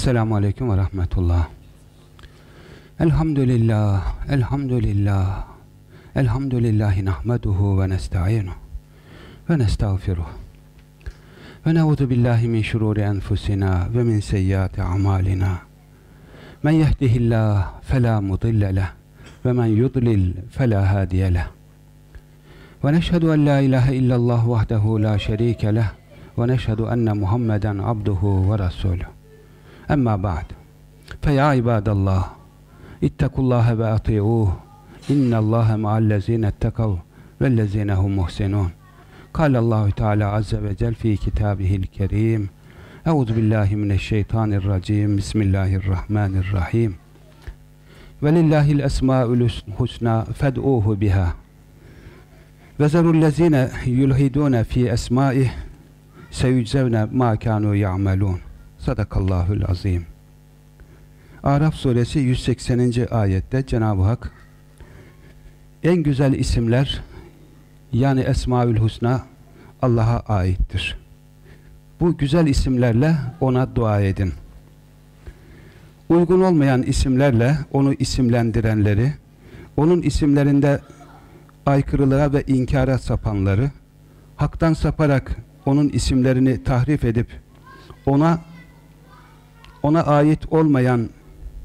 Selamun Aleyküm ve Rahmetullah. Elhamdülillah, elhamdülillah, elhamdülillahi nahmeduhu ve nesta'inuhu ve nestağfiruh. Ve ne'udhu billahi min şururi enfusina ve min seyyiati amalina. Men yehdihillah fela mudille leh ve men yudlil fela hadiye leh. Ve neşhedü en la ilahe illallah vahdehu la şerike leh ve neşhedü enne Muhammeden abduhu ve rasuluhu. Emma ba'd. Fe ya ibadallah ittakullaha ve ati'uh. İnnallâhe ma'allezîne ettekav vellezîne hum muhsinûn. Kâlallahu Teala azze ve cel fi kitâbihil kerîm. Euzu billahi mineşşeytanirracim. Bismillahirrahmanirrahim. Velillahil esmaül husna fed'uhu biha. Ve zerullezîne yulhidûne fi esmâih seyüczevne mâ kânû ya'melûn. Sadakallahul azim. Araf suresi 180. ayette Cenab-ı Hak en güzel isimler yani Esmaül Husna Allah'a aittir. Bu güzel isimlerle ona dua edin. Uygun olmayan isimlerle onu isimlendirenleri, onun isimlerinde aykırılığa ve inkara sapanları, haktan saparak onun isimlerini tahrif edip ona ona ait olmayan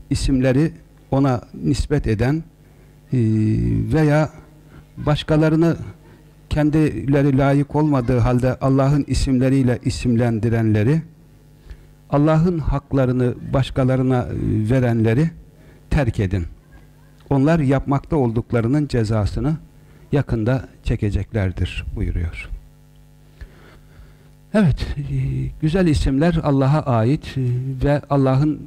isimleri ona nispet eden e, veya başkalarını kendileri layık olmadığı halde Allah'ın isimleriyle isimlendirenleri Allah'ın haklarını başkalarına e, verenleri terk edin. Onlar yapmakta olduklarının cezasını yakında çekeceklerdir buyuruyor. Evet, e, güzel isimler Allah'a ait ve Allah'ın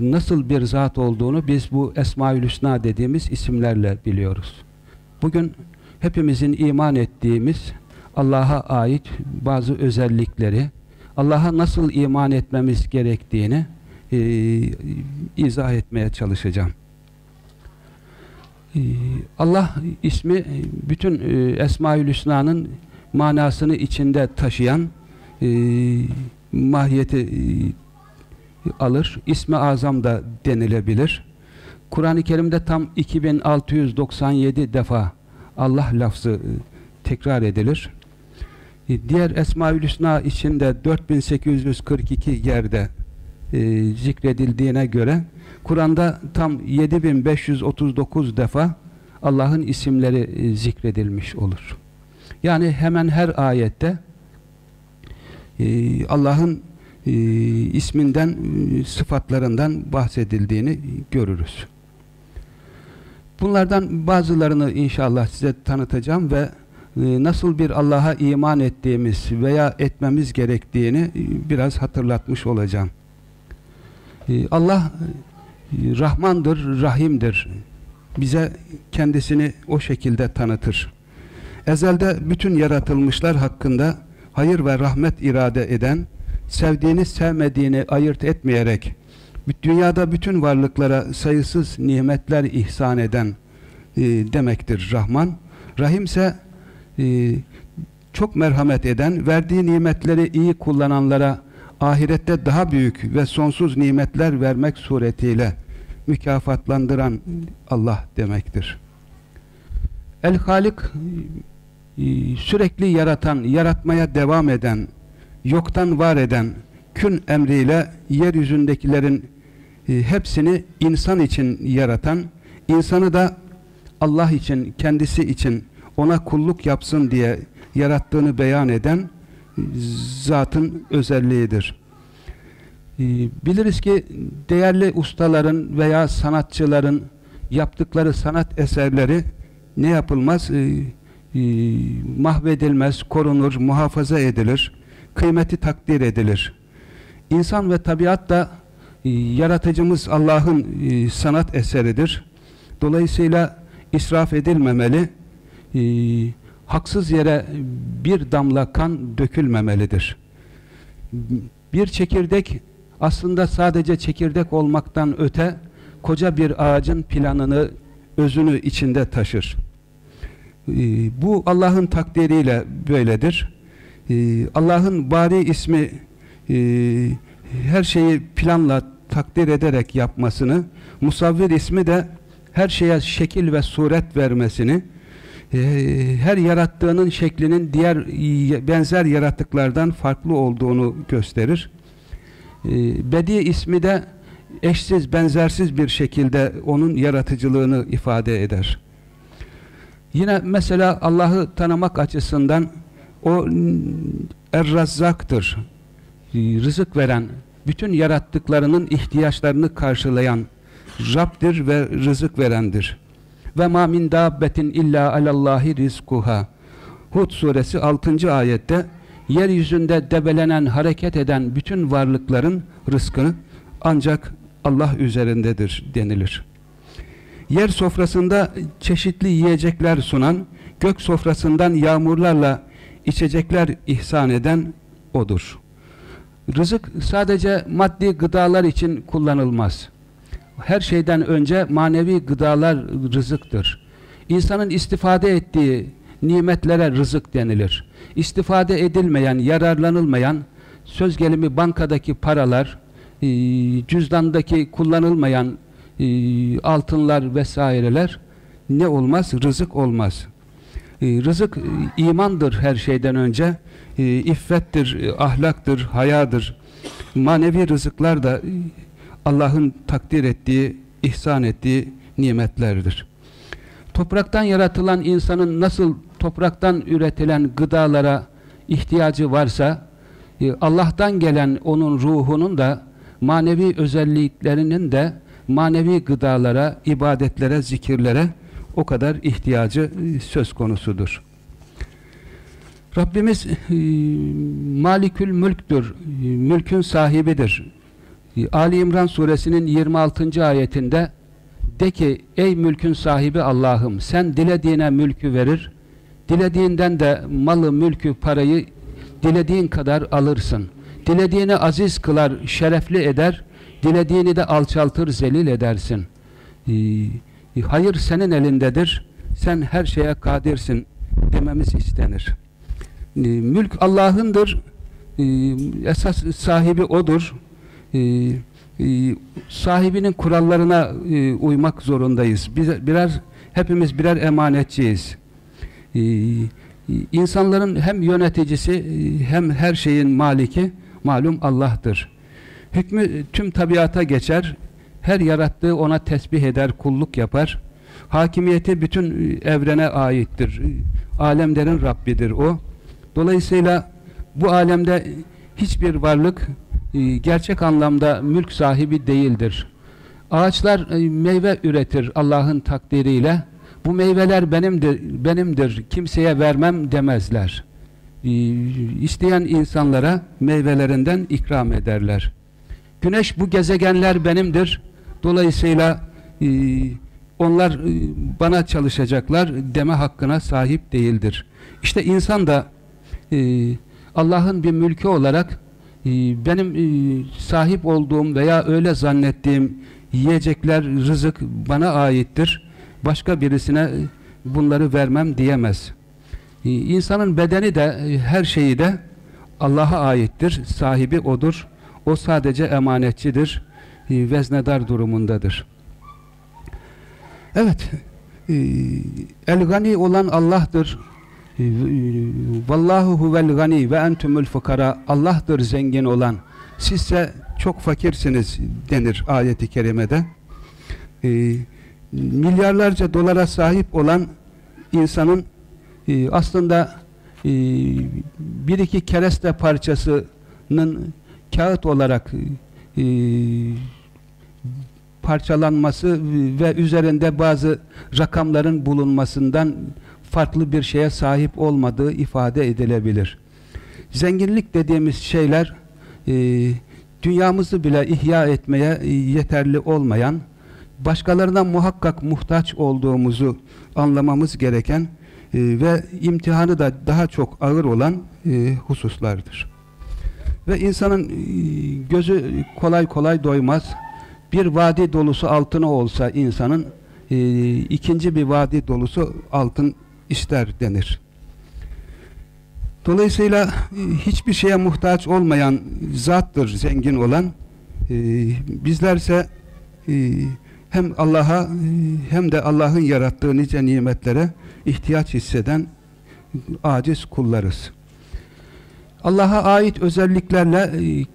nasıl bir zat olduğunu biz bu Esmaül Hüsna dediğimiz isimlerle biliyoruz. Bugün hepimizin iman ettiğimiz Allah'a ait bazı özellikleri, Allah'a nasıl iman etmemiz gerektiğini e, izah etmeye çalışacağım. E, Allah ismi bütün e, Esmaül Hüsna'nın manasını içinde taşıyan e, mahiyeti e, alır. İsmi azam da denilebilir. Kur'an-ı Kerim'de tam 2697 defa Allah lafzı e, tekrar edilir. E, diğer Esma-ül Hüsna içinde 4842 yerde e, zikredildiğine göre Kur'an'da tam 7539 defa Allah'ın isimleri e, zikredilmiş olur. Yani hemen her ayette e, Allah'ın e, isminden, e, sıfatlarından bahsedildiğini görürüz. Bunlardan bazılarını inşallah size tanıtacağım ve nasıl bir Allah'a iman ettiğimiz veya etmemiz gerektiğini biraz hatırlatmış olacağım. Allah Rahmandır, Rahim'dir. Bize kendisini o şekilde tanıtır. Ezelde bütün yaratılmışlar hakkında hayır ve rahmet irade eden, sevdiğini sevmediğini ayırt etmeyerek dünyada bütün varlıklara sayısız nimetler ihsan eden e, demektir Rahman. Rahim ise e, çok merhamet eden, verdiği nimetleri iyi kullananlara ahirette daha büyük ve sonsuz nimetler vermek suretiyle mükafatlandıran Allah demektir. El-Halik sürekli yaratan, yaratmaya devam eden, yoktan var eden kün emriyle yeryüzündekilerin e, hepsini insan için yaratan, insanı da Allah için, kendisi için ona kulluk yapsın diye yarattığını beyan eden zatın özelliğidir. E, biliriz ki değerli ustaların veya sanatçıların yaptıkları sanat eserleri ne yapılmaz? E, mahvedilmez, korunur, muhafaza edilir kıymeti takdir edilir. İnsan ve tabiat da e, yaratıcımız Allah'ın e, sanat eseridir. Dolayısıyla israf edilmemeli, haksız yere bir damla kan dökülmemelidir. Bir çekirdek aslında sadece çekirdek olmaktan öte koca bir ağacın planını, özünü içinde taşır. E, bu Allah'ın takdiriyle böyledir. Ee, Allah'ın bari ismi e, her şeyi planla takdir ederek yapmasını, musavvir ismi de her şeye şekil ve suret vermesini, e, her yarattığının şeklinin diğer benzer yaratıklardan farklı olduğunu gösterir. E, Bedi ismi de eşsiz, benzersiz bir şekilde onun yaratıcılığını ifade eder. Yine mesela Allah'ı tanımak açısından o Er-Razzak'tır. Rızık veren, bütün yarattıklarının ihtiyaçlarını karşılayan Rab'dir ve rızık verendir. Ve ma min dabbetin illa alallahi rizkuha. Hud suresi 6. ayette yeryüzünde debelenen, hareket eden bütün varlıkların rızkını ancak Allah üzerindedir denilir. Yer sofrasında çeşitli yiyecekler sunan, gök sofrasından yağmurlarla içecekler ihsan eden O'dur. Rızık sadece maddi gıdalar için kullanılmaz. Her şeyden önce manevi gıdalar rızıktır. İnsanın istifade ettiği nimetlere rızık denilir. İstifade edilmeyen, yararlanılmayan, söz gelimi bankadaki paralar, e, cüzdandaki kullanılmayan e, altınlar vesaireler ne olmaz? Rızık olmaz. E, rızık imandır her şeyden önce. İffettir, ahlaktır, hayadır. Manevi rızıklar da Allah'ın takdir ettiği, ihsan ettiği nimetlerdir. Topraktan yaratılan insanın nasıl topraktan üretilen gıdalara ihtiyacı varsa Allah'tan gelen onun ruhunun da manevi özelliklerinin de manevi gıdalara, ibadetlere, zikirlere o kadar ihtiyacı e, söz konusudur. Rabbimiz e, Malikül Mülktür, e, mülkün sahibidir. Ali İmran suresinin 26. ayetinde de ki ey mülkün sahibi Allah'ım sen dilediğine mülkü verir, dilediğinden de malı, mülkü, parayı dilediğin kadar alırsın. Dilediğini aziz kılar, şerefli eder, dilediğini de alçaltır, zelil edersin. Ee, hayır senin elindedir, sen her şeye kadirsin dememiz istenir. Ee, mülk Allah'ındır, ee, esas sahibi O'dur. Ee, e, sahibinin kurallarına e, uymak zorundayız. Biz, birer, hepimiz birer emanetçiyiz. Ee, insanların hem yöneticisi e, hem her şeyin maliki malum Allah'tır. Hükmü tüm tabiata geçer, her yarattığı ona tesbih eder, kulluk yapar. Hakimiyeti bütün evrene aittir. Alemlerin Rabbidir o. Dolayısıyla bu alemde hiçbir varlık e, gerçek anlamda mülk sahibi değildir. Ağaçlar e, meyve üretir Allah'ın takdiriyle. Bu meyveler benimdir, benimdir, kimseye vermem demezler. İsteyen insanlara meyvelerinden ikram ederler. Güneş bu gezegenler benimdir. Dolayısıyla e, onlar e, bana çalışacaklar deme hakkına sahip değildir. İşte insan da e, Allah'ın bir mülkü olarak benim sahip olduğum veya öyle zannettiğim yiyecekler, rızık bana aittir. Başka birisine bunları vermem diyemez. Ee, insanın bedeni de e, her şeyi de Allah'a aittir. Sahibi O'dur. O sadece emanetçidir. Ee, veznedar durumundadır. Evet. Ee, El-Gani olan Allah'tır. Vallahu huvel gani ve entumul fukara. Allah'tır zengin olan. Sizse çok fakirsiniz denir ayeti kerimede. Milyarlarca dolara sahip olan insanın e, aslında e, bir iki kereste parçasının kağıt olarak e, parçalanması ve üzerinde bazı rakamların bulunmasından farklı bir şeye sahip olmadığı ifade edilebilir. Zenginlik dediğimiz şeyler e, dünyamızı bile ihya etmeye e, yeterli olmayan, başkalarına muhakkak muhtaç olduğumuzu anlamamız gereken e, ve imtihanı da daha çok ağır olan e, hususlardır. Ve insanın e, gözü kolay kolay doymaz. Bir vadi dolusu altını olsa insanın e, ikinci bir vadi dolusu altın ister denir. Dolayısıyla e, hiçbir şeye muhtaç olmayan zattır zengin olan. E, bizlerse e, hem Allah'a hem de Allah'ın yarattığı nice nimetlere ihtiyaç hisseden aciz kullarız. Allah'a ait özelliklerle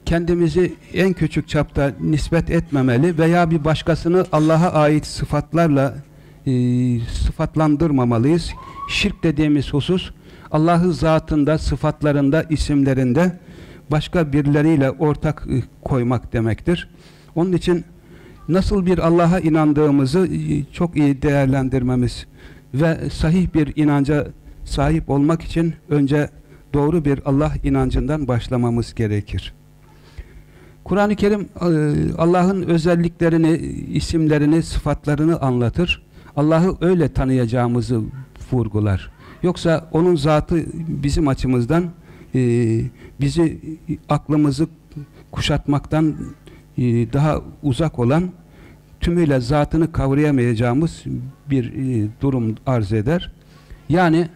kendimizi en küçük çapta nispet etmemeli veya bir başkasını Allah'a ait sıfatlarla sıfatlandırmamalıyız. Şirk dediğimiz husus Allah'ı zatında, sıfatlarında, isimlerinde başka birileriyle ortak ıı, koymak demektir. Onun için nasıl bir Allah'a inandığımızı çok iyi değerlendirmemiz ve sahih bir inanca sahip olmak için önce doğru bir Allah inancından başlamamız gerekir. Kur'an-ı Kerim ıı, Allah'ın özelliklerini, isimlerini, sıfatlarını anlatır. Allah'ı öyle tanıyacağımızı vurgular. Yoksa onun zatı bizim açımızdan e, bizi aklımızı kuşatmaktan e, daha uzak olan tümüyle zatını kavrayamayacağımız bir e, durum arz eder. Yani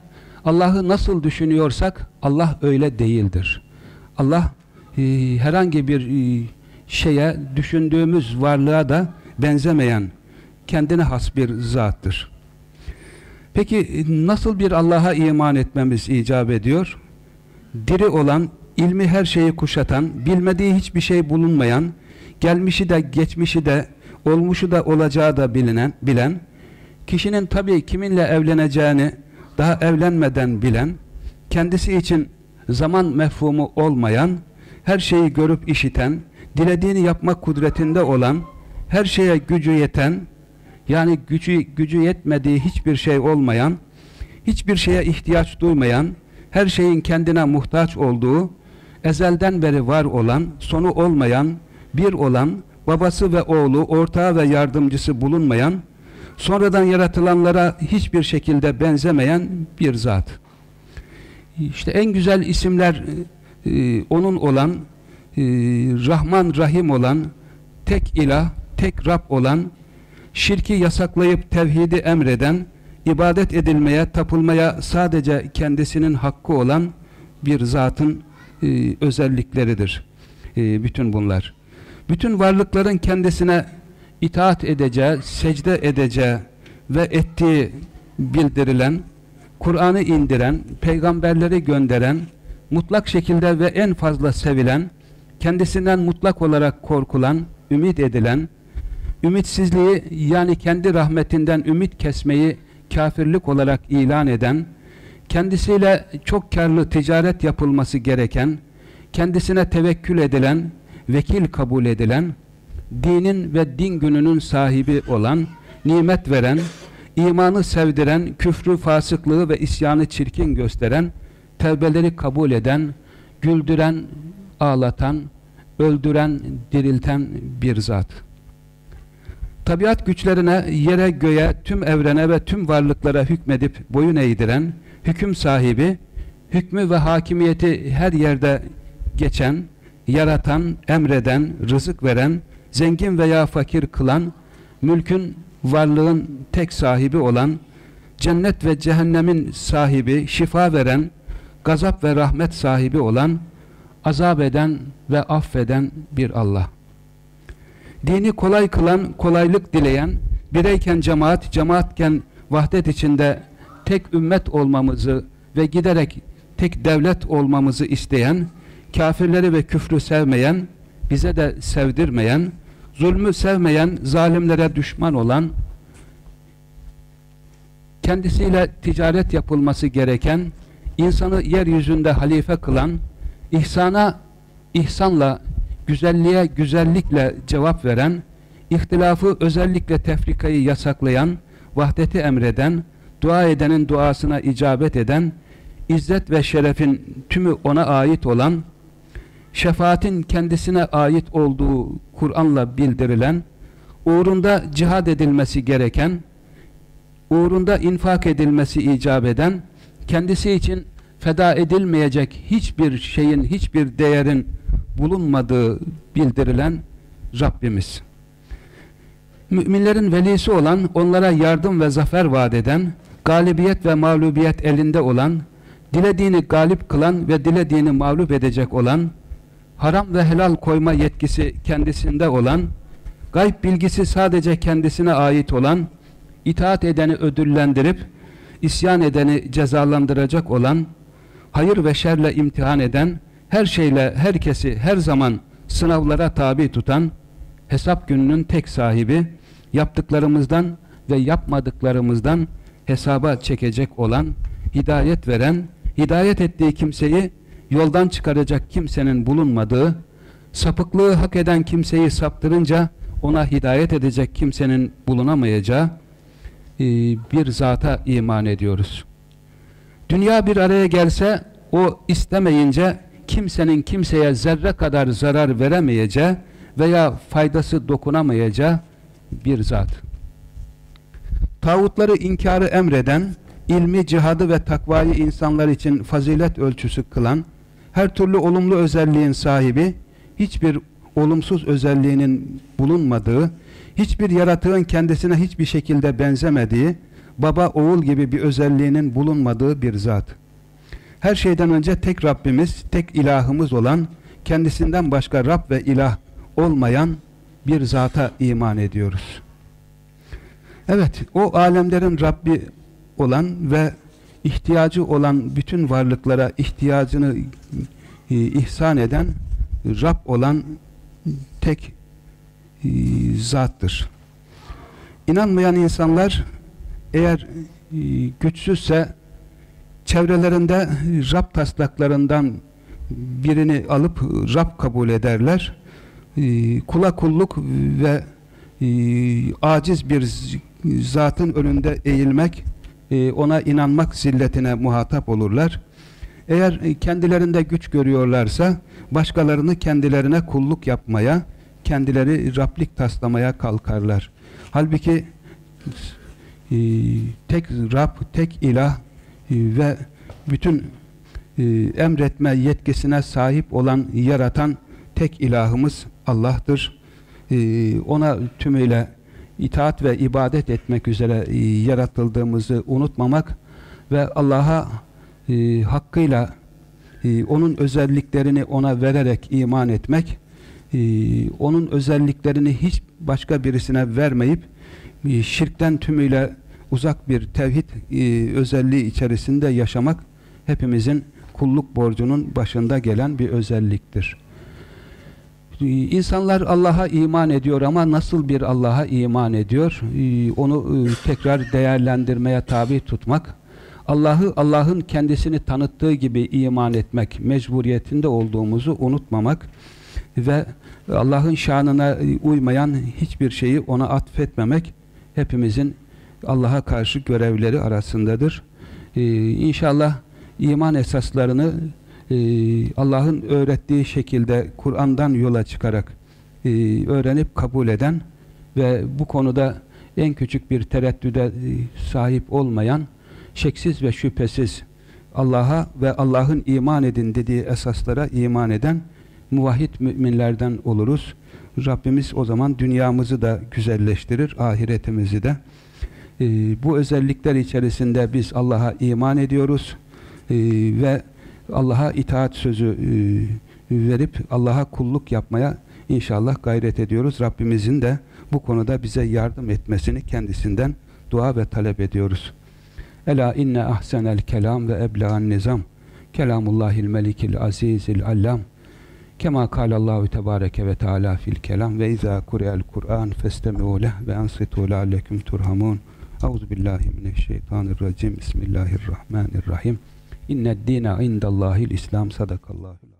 Allah'ı nasıl düşünüyorsak Allah öyle değildir. Allah e, herhangi bir e, şeye düşündüğümüz varlığa da benzemeyen kendine has bir zattır. Peki e, nasıl bir Allah'a iman etmemiz icap ediyor? Diri olan, ilmi her şeyi kuşatan, bilmediği hiçbir şey bulunmayan, gelmişi de geçmişi de, olmuşu da olacağı da bilinen, bilen, kişinin tabii kiminle evleneceğini daha evlenmeden bilen, kendisi için zaman mefhumu olmayan, her şeyi görüp işiten, dilediğini yapmak kudretinde olan, her şeye gücü yeten, yani gücü, gücü yetmediği hiçbir şey olmayan, hiçbir şeye ihtiyaç duymayan, her şeyin kendine muhtaç olduğu, ezelden beri var olan, sonu olmayan, bir olan, babası ve oğlu, ortağı ve yardımcısı bulunmayan, sonradan yaratılanlara hiçbir şekilde benzemeyen bir zat. İşte en güzel isimler e, onun olan, e, Rahman Rahim olan, tek ilah, tek Rab olan, şirki yasaklayıp tevhidi emreden, ibadet edilmeye, tapılmaya sadece kendisinin hakkı olan bir zatın e, özellikleridir. E, bütün bunlar. Bütün varlıkların kendisine itaat edeceği, secde edeceği ve ettiği bildirilen, Kur'an'ı indiren, peygamberleri gönderen, mutlak şekilde ve en fazla sevilen, kendisinden mutlak olarak korkulan, ümit edilen, ümitsizliği yani kendi rahmetinden ümit kesmeyi kafirlik olarak ilan eden, kendisiyle çok karlı ticaret yapılması gereken, kendisine tevekkül edilen, vekil kabul edilen, dinin ve din gününün sahibi olan, nimet veren, imanı sevdiren, küfrü, fasıklığı ve isyanı çirkin gösteren, tevbeleri kabul eden, güldüren, ağlatan, öldüren, dirilten bir zat. Tabiat güçlerine, yere göğe, tüm evrene ve tüm varlıklara hükmedip boyun eğdiren, hüküm sahibi, hükmü ve hakimiyeti her yerde geçen, yaratan, emreden, rızık veren, zengin veya fakir kılan, mülkün, varlığın tek sahibi olan, cennet ve cehennemin sahibi, şifa veren, gazap ve rahmet sahibi olan, azap eden ve affeden bir Allah. Dini kolay kılan, kolaylık dileyen, bireyken cemaat, cemaatken vahdet içinde tek ümmet olmamızı ve giderek tek devlet olmamızı isteyen, kafirleri ve küfrü sevmeyen, bize de sevdirmeyen, zulmü sevmeyen, zalimlere düşman olan, kendisiyle ticaret yapılması gereken, insanı yeryüzünde halife kılan, ihsana, ihsanla güzelliğe güzellikle cevap veren, ihtilafı özellikle tefrikayı yasaklayan, vahdeti emreden, dua edenin duasına icabet eden, izzet ve şerefin tümü ona ait olan, şefaatin kendisine ait olduğu Kur'an'la bildirilen, uğrunda cihad edilmesi gereken, uğrunda infak edilmesi icap eden, kendisi için feda edilmeyecek hiçbir şeyin, hiçbir değerin bulunmadığı bildirilen Rabbimiz. Müminlerin velisi olan, onlara yardım ve zafer vaat eden, galibiyet ve mağlubiyet elinde olan, dilediğini galip kılan ve dilediğini mağlup edecek olan, haram ve helal koyma yetkisi kendisinde olan, gayb bilgisi sadece kendisine ait olan, itaat edeni ödüllendirip, isyan edeni cezalandıracak olan, hayır ve şerle imtihan eden, her şeyle herkesi her zaman sınavlara tabi tutan, hesap gününün tek sahibi, yaptıklarımızdan ve yapmadıklarımızdan hesaba çekecek olan, hidayet veren, hidayet ettiği kimseyi yoldan çıkaracak kimsenin bulunmadığı, sapıklığı hak eden kimseyi saptırınca ona hidayet edecek kimsenin bulunamayacağı e, bir zata iman ediyoruz. Dünya bir araya gelse o istemeyince kimsenin kimseye zerre kadar zarar veremeyeceği veya faydası dokunamayacağı bir zat. Tağutları inkarı emreden, ilmi, cihadı ve takvayı insanlar için fazilet ölçüsü kılan, her türlü olumlu özelliğin sahibi, hiçbir olumsuz özelliğinin bulunmadığı, hiçbir yaratığın kendisine hiçbir şekilde benzemediği, baba oğul gibi bir özelliğinin bulunmadığı bir zat. Her şeyden önce tek Rabbimiz, tek ilahımız olan, kendisinden başka Rab ve ilah olmayan bir zata iman ediyoruz. Evet, o alemlerin Rabbi olan ve ihtiyacı olan bütün varlıklara ihtiyacını e, ihsan eden Rab olan tek e, zattır. İnanmayan insanlar eğer e, güçsüzse çevrelerinde Rab taslaklarından birini alıp Rab kabul ederler. E, kula kulluk ve aciz bir zatın önünde eğilmek, e, ona inanmak zilletine muhatap olurlar. Eğer kendilerinde güç görüyorlarsa başkalarını kendilerine kulluk yapmaya, kendileri Rablik taslamaya kalkarlar. Halbuki e, tek Rab, tek ilah e, ve bütün e, emretme yetkisine sahip olan, yaratan tek ilahımız Allah'tır. E, ona tümüyle itaat ve ibadet etmek üzere e, yaratıldığımızı unutmamak ve Allah'a e, hakkıyla e, onun özelliklerini ona vererek iman etmek, e, onun özelliklerini hiç başka birisine vermeyip e, şirkten tümüyle uzak bir tevhid e, özelliği içerisinde yaşamak hepimizin kulluk borcunun başında gelen bir özelliktir. E, insanlar Allah'a iman ediyor ama nasıl bir Allah'a iman ediyor? E, onu e, tekrar değerlendirmeye tabi tutmak, Allah'ı Allah'ın kendisini tanıttığı gibi iman etmek, mecburiyetinde olduğumuzu unutmamak ve Allah'ın şanına uymayan hiçbir şeyi ona atfetmemek hepimizin Allah'a karşı görevleri arasındadır. Ee, inşallah iman esaslarını e, Allah'ın öğrettiği şekilde Kur'an'dan yola çıkarak e, öğrenip kabul eden ve bu konuda en küçük bir tereddüde e, sahip olmayan şeksiz ve şüphesiz Allah'a ve Allah'ın iman edin dediği esaslara iman eden muvahhid müminlerden oluruz. Rabbimiz o zaman dünyamızı da güzelleştirir, ahiretimizi de. Ee, bu özellikler içerisinde biz Allah'a iman ediyoruz ee, ve Allah'a itaat sözü e, verip Allah'a kulluk yapmaya inşallah gayret ediyoruz. Rabbimizin de bu konuda bize yardım etmesini kendisinden dua ve talep ediyoruz. Ela inne ahsenel kelam ve ebla'n nizam. Kelamullahil melikil azizil allam. Kema kâlallahu tebâreke ve teâlâ fil kelam ve izâ kure'el Kur'an festemi'û leh ve ansitû leallekum turhamun. Euzu billahi mineşşeytanirracim. Bismillahirrahmanirrahim. İnned dîne indallâhil İslam. Sadakallahu